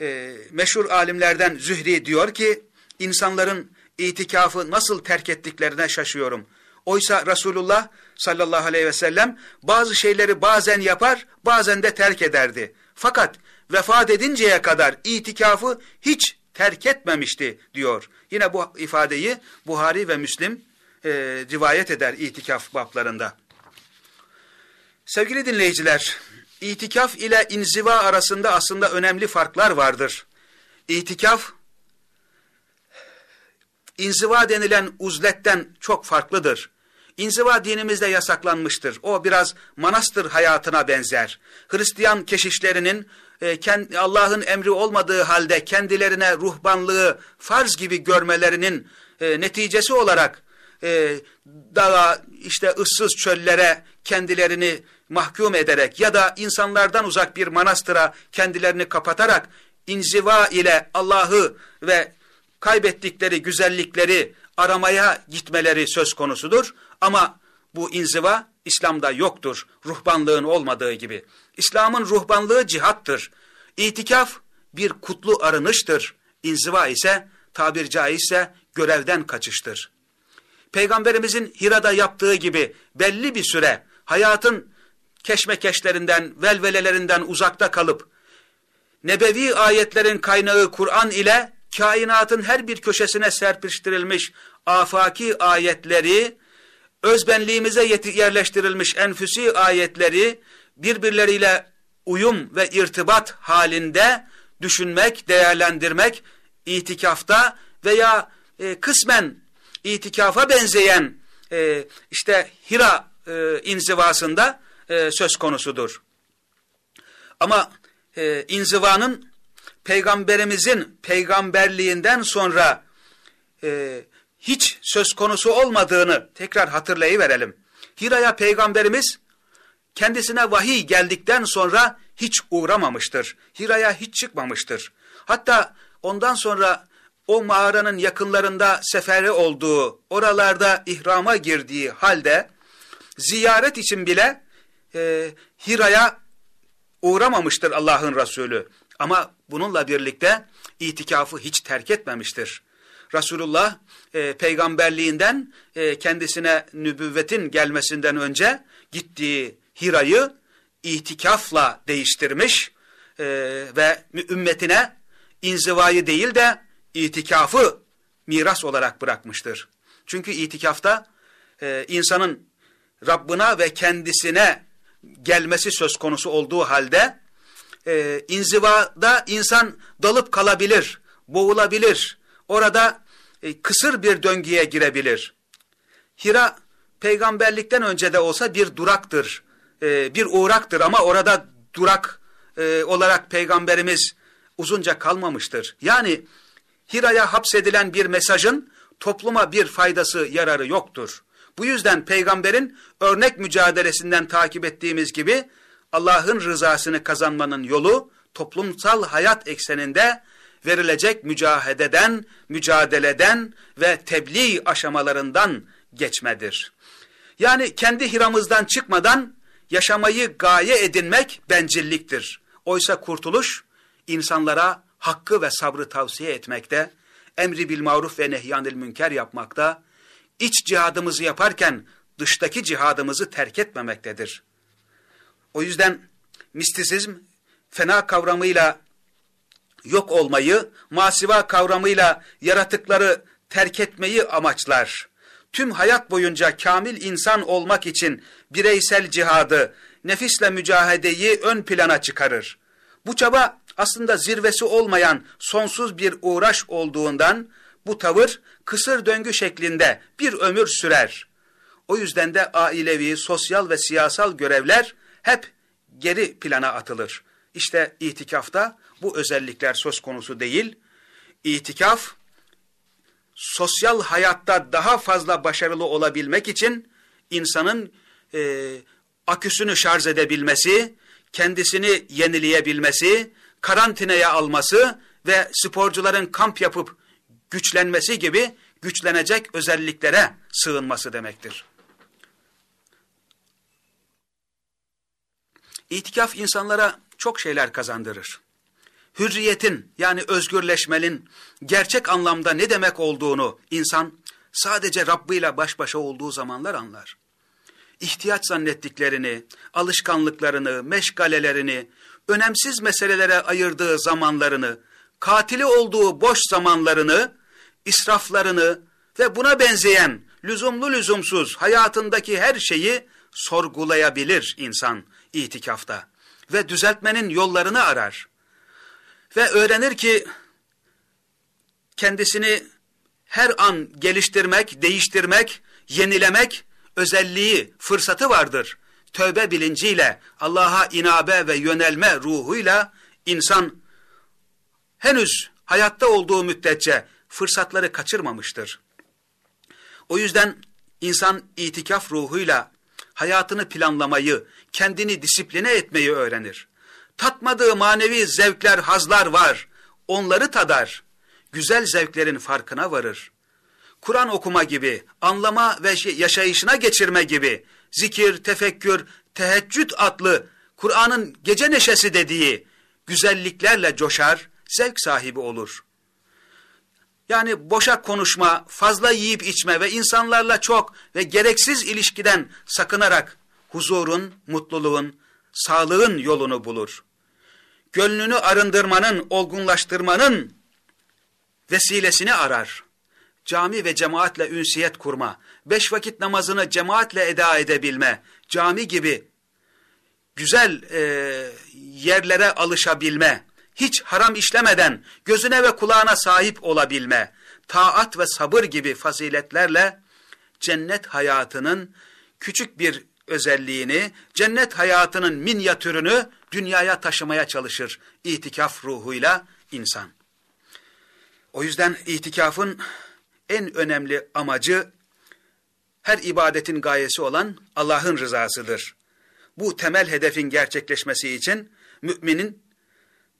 E, meşhur alimlerden Zühri diyor ki, insanların itikafı nasıl terk ettiklerine şaşıyorum. Oysa Resulullah sallallahu aleyhi ve sellem bazı şeyleri bazen yapar, bazen de terk ederdi. Fakat vefat edinceye kadar itikafı hiç terk etmemişti diyor. Yine bu ifadeyi Buhari ve Müslim e, rivayet eder itikaf bablarında. Sevgili dinleyiciler, itikaf ile inziva arasında aslında önemli farklar vardır. İtikaf, inziva denilen uzletten çok farklıdır. İnziva dinimizde yasaklanmıştır. O biraz manastır hayatına benzer. Hristiyan keşişlerinin e, Allah'ın emri olmadığı halde kendilerine ruhbanlığı farz gibi görmelerinin e, neticesi olarak e, dağa işte ıssız çöllere kendilerini mahkum ederek ya da insanlardan uzak bir manastıra kendilerini kapatarak inziva ile Allah'ı ve kaybettikleri güzellikleri aramaya gitmeleri söz konusudur. Ama bu inziva İslam'da yoktur. Ruhbanlığın olmadığı gibi. İslam'ın ruhbanlığı cihattır. İtikaf bir kutlu arınıştır. İnziva ise tabir caizse görevden kaçıştır. Peygamberimizin Hira'da yaptığı gibi belli bir süre hayatın keşmekeşlerinden, velvelelerinden uzakta kalıp, nebevi ayetlerin kaynağı Kur'an ile kainatın her bir köşesine serpiştirilmiş afaki ayetleri, özbenliğimize yerleştirilmiş enfüsi ayetleri birbirleriyle uyum ve irtibat halinde düşünmek, değerlendirmek itikafta veya e, kısmen itikafa benzeyen e, işte Hira e, inzivasında e, söz konusudur. Ama e, inzivanın peygamberimizin peygamberliğinden sonra e, hiç söz konusu olmadığını tekrar hatırlayıverelim. Hira'ya peygamberimiz kendisine vahiy geldikten sonra hiç uğramamıştır. Hira'ya hiç çıkmamıştır. Hatta ondan sonra o mağaranın yakınlarında seferi olduğu, oralarda ihrama girdiği halde ziyaret için bile e, Hira'ya uğramamıştır Allah'ın Resulü. Ama bununla birlikte itikafı hiç terk etmemiştir. Resulullah e, peygamberliğinden e, kendisine nübüvvetin gelmesinden önce gittiği Hira'yı itikafla değiştirmiş e, ve ümmetine inzivayı değil de itikafı miras olarak bırakmıştır. Çünkü itikafta e, insanın Rabbına ve kendisine gelmesi söz konusu olduğu halde e, inzivada insan dalıp kalabilir, boğulabilir. Orada e, kısır bir döngüye girebilir. Hira peygamberlikten önce de olsa bir duraktır, e, bir uğraktır ama orada durak e, olarak peygamberimiz uzunca kalmamıştır. Yani Hira'ya hapsedilen bir mesajın topluma bir faydası, yararı yoktur. Bu yüzden peygamberin örnek mücadelesinden takip ettiğimiz gibi Allah'ın rızasını kazanmanın yolu toplumsal hayat ekseninde verilecek mücahededen, mücadeleden ve tebliğ aşamalarından geçmedir. Yani kendi hiramızdan çıkmadan yaşamayı gaye edinmek bencilliktir. Oysa kurtuluş insanlara hakkı ve sabrı tavsiye etmekte, emri bil maruf ve nehyanil münker yapmakta, iç cihadımızı yaparken dıştaki cihadımızı terk etmemektedir. O yüzden mistisizm fena kavramıyla yok olmayı, masiva kavramıyla yaratıkları terk etmeyi amaçlar. Tüm hayat boyunca kamil insan olmak için bireysel cihadı, nefisle mücahedeyi ön plana çıkarır. Bu çaba aslında zirvesi olmayan sonsuz bir uğraş olduğundan bu tavır kısır döngü şeklinde bir ömür sürer. O yüzden de ailevi, sosyal ve siyasal görevler hep geri plana atılır. İşte itikafta bu özellikler söz konusu değil. İtikaf, sosyal hayatta daha fazla başarılı olabilmek için insanın e, aküsünü şarj edebilmesi, kendisini yenileyebilmesi, karantinaya alması ve sporcuların kamp yapıp güçlenmesi gibi güçlenecek özelliklere sığınması demektir. İtikaf insanlara çok şeyler kazandırır. Hürriyetin yani özgürleşmenin gerçek anlamda ne demek olduğunu insan sadece Rabbi ile baş başa olduğu zamanlar anlar. İhtiyaç zannettiklerini, alışkanlıklarını, meşgalelerini, önemsiz meselelere ayırdığı zamanlarını, katili olduğu boş zamanlarını, israflarını ve buna benzeyen lüzumlu lüzumsuz hayatındaki her şeyi sorgulayabilir insan itikafta ve düzeltmenin yollarını arar. Ve öğrenir ki kendisini her an geliştirmek, değiştirmek, yenilemek özelliği, fırsatı vardır. Tövbe bilinciyle, Allah'a inabe ve yönelme ruhuyla insan henüz hayatta olduğu müddetçe fırsatları kaçırmamıştır. O yüzden insan itikaf ruhuyla hayatını planlamayı, kendini disipline etmeyi öğrenir. Tatmadığı manevi zevkler, hazlar var. Onları tadar. Güzel zevklerin farkına varır. Kur'an okuma gibi, anlama ve yaşayışına geçirme gibi, zikir, tefekkür, teheccüd adlı Kur'an'ın gece neşesi dediği güzelliklerle coşar, zevk sahibi olur. Yani boşa konuşma, fazla yiyip içme ve insanlarla çok ve gereksiz ilişkiden sakınarak huzurun, mutluluğun, sağlığın yolunu bulur. Gönlünü arındırmanın, olgunlaştırmanın vesilesini arar. Cami ve cemaatle ünsiyet kurma, beş vakit namazını cemaatle eda edebilme, cami gibi güzel e, yerlere alışabilme, hiç haram işlemeden gözüne ve kulağına sahip olabilme, taat ve sabır gibi faziletlerle cennet hayatının küçük bir özelliğini, cennet hayatının minyatürünü dünyaya taşımaya çalışır itikaf ruhuyla insan. O yüzden itikafın en önemli amacı her ibadetin gayesi olan Allah'ın rızasıdır. Bu temel hedefin gerçekleşmesi için müminin,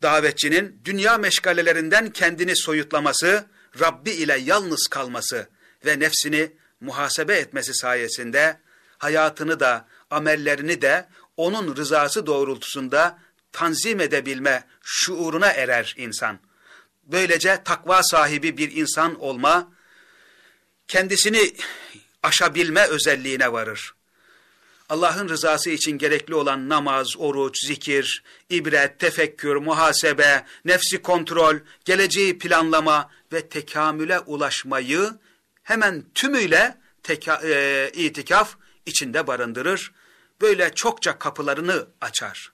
davetçinin dünya meşgalelerinden kendini soyutlaması, Rabbi ile yalnız kalması ve nefsini muhasebe etmesi sayesinde hayatını da amellerini de onun rızası doğrultusunda tanzim edebilme şuuruna erer insan. Böylece takva sahibi bir insan olma, kendisini aşabilme özelliğine varır. Allah'ın rızası için gerekli olan namaz, oruç, zikir, ibret, tefekkür, muhasebe, nefsi kontrol, geleceği planlama ve tekamüle ulaşmayı hemen tümüyle e, itikaf içinde barındırır. Böyle çokça kapılarını açar.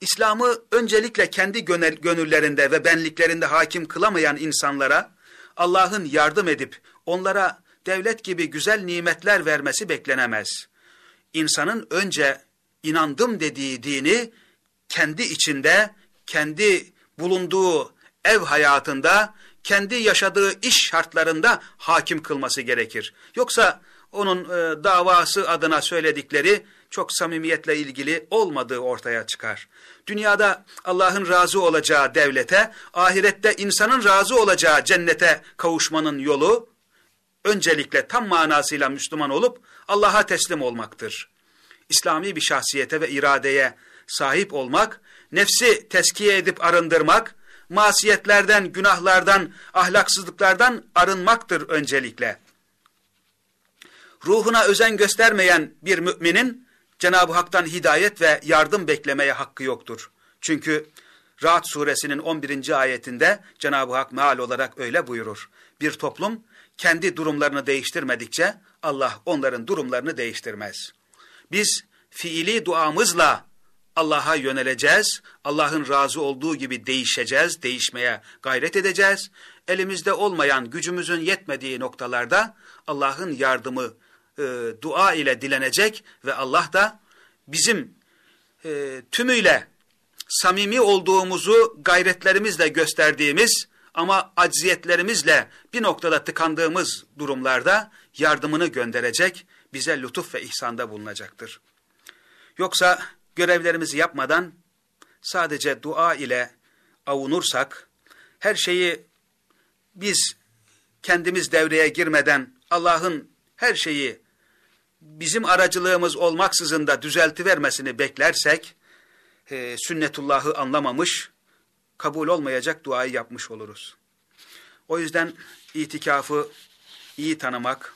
İslam'ı öncelikle kendi gönüllerinde ve benliklerinde hakim kılamayan insanlara Allah'ın yardım edip onlara devlet gibi güzel nimetler vermesi beklenemez. İnsanın önce inandım dediği dini kendi içinde, kendi bulunduğu ev hayatında, kendi yaşadığı iş şartlarında hakim kılması gerekir. Yoksa onun e, davası adına söyledikleri çok samimiyetle ilgili olmadığı ortaya çıkar. Dünyada Allah'ın razı olacağı devlete, ahirette insanın razı olacağı cennete kavuşmanın yolu, öncelikle tam manasıyla Müslüman olup Allah'a teslim olmaktır. İslami bir şahsiyete ve iradeye sahip olmak, nefsi teskiye edip arındırmak, masiyetlerden, günahlardan, ahlaksızlıklardan arınmaktır öncelikle. Ruhuna özen göstermeyen bir müminin Cenab-ı Hak'tan hidayet ve yardım beklemeye hakkı yoktur. Çünkü Rahat suresinin 11. ayetinde Cenab-ı Hak meal olarak öyle buyurur. Bir toplum kendi durumlarını değiştirmedikçe Allah onların durumlarını değiştirmez. Biz fiili duamızla Allah'a yöneleceğiz. Allah'ın razı olduğu gibi değişeceğiz, değişmeye gayret edeceğiz. Elimizde olmayan, gücümüzün yetmediği noktalarda Allah'ın yardımı e, dua ile dilenecek ve Allah da bizim e, tümüyle samimi olduğumuzu gayretlerimizle gösterdiğimiz ama acziyetlerimizle bir noktada tıkandığımız durumlarda yardımını gönderecek, bize lütuf ve ihsanda bulunacaktır. Yoksa görevlerimizi yapmadan sadece dua ile avunursak, her şeyi biz kendimiz devreye girmeden Allah'ın her şeyi bizim aracılığımız olmaksızın da düzeltivermesini beklersek, e, sünnetullahı anlamamış, kabul olmayacak duayı yapmış oluruz. O yüzden itikafı iyi tanımak,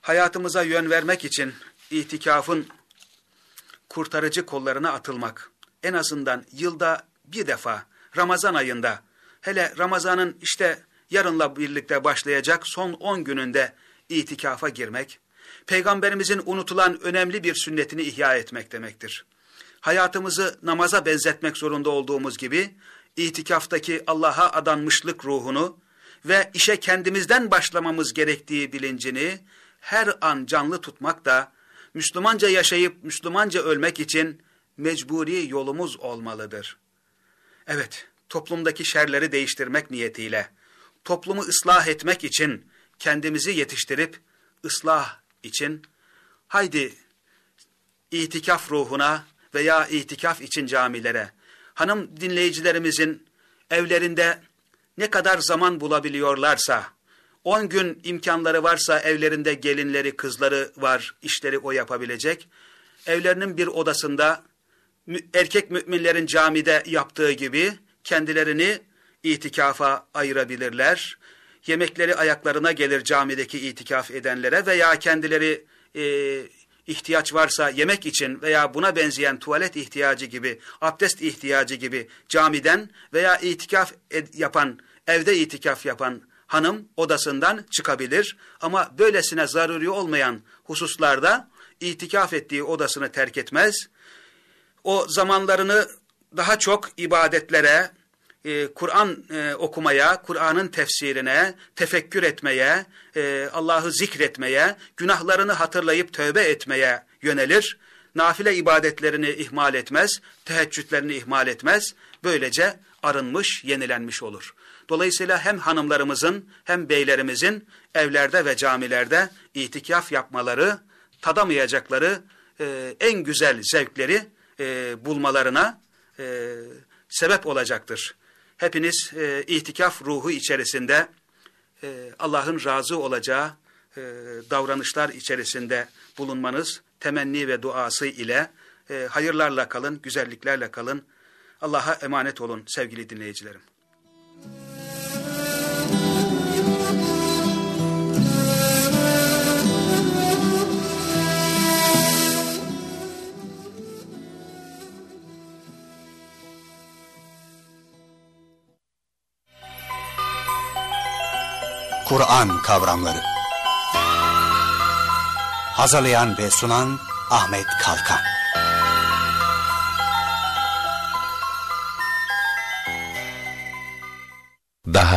hayatımıza yön vermek için itikafın kurtarıcı kollarına atılmak, en azından yılda bir defa Ramazan ayında, hele Ramazan'ın işte yarınla birlikte başlayacak son 10 gününde itikafa girmek, Peygamberimizin unutulan önemli bir sünnetini ihya etmek demektir. Hayatımızı namaza benzetmek zorunda olduğumuz gibi, itikaftaki Allah'a adanmışlık ruhunu ve işe kendimizden başlamamız gerektiği bilincini her an canlı tutmak da Müslümanca yaşayıp Müslümanca ölmek için mecburi yolumuz olmalıdır. Evet, toplumdaki şerleri değiştirmek niyetiyle, toplumu ıslah etmek için kendimizi yetiştirip ıslah için haydi itikaf ruhuna veya itikaf için camilere, hanım dinleyicilerimizin evlerinde ne kadar zaman bulabiliyorlarsa, on gün imkanları varsa evlerinde gelinleri, kızları var, işleri o yapabilecek. Evlerinin bir odasında erkek müminlerin camide yaptığı gibi kendilerini itikafa ayırabilirler. Yemekleri ayaklarına gelir camideki itikaf edenlere veya kendileri e, ihtiyaç varsa yemek için veya buna benzeyen tuvalet ihtiyacı gibi, abdest ihtiyacı gibi camiden veya itikaf yapan, evde itikaf yapan hanım odasından çıkabilir. Ama böylesine zaruri olmayan hususlarda itikaf ettiği odasını terk etmez. o zamanlarını daha çok ibadetlere, e, Kur'an e, okumaya, Kur'an'ın tefsirine, tefekkür etmeye, e, Allah'ı zikretmeye, günahlarını hatırlayıp tövbe etmeye yönelir. Nafile ibadetlerini ihmal etmez, teheccüdlerini ihmal etmez. Böylece arınmış, yenilenmiş olur. Dolayısıyla hem hanımlarımızın hem beylerimizin evlerde ve camilerde itikaf yapmaları, tadamayacakları e, en güzel zevkleri e, bulmalarına e, sebep olacaktır. Hepiniz e, itikaf ruhu içerisinde e, Allah'ın razı olacağı e, davranışlar içerisinde bulunmanız temenni ve duası ile e, hayırlarla kalın, güzelliklerle kalın. Allah'a emanet olun sevgili dinleyicilerim. Kur'an kavramları. Hazırlayan ve sunan Ahmet Kalkan. Daha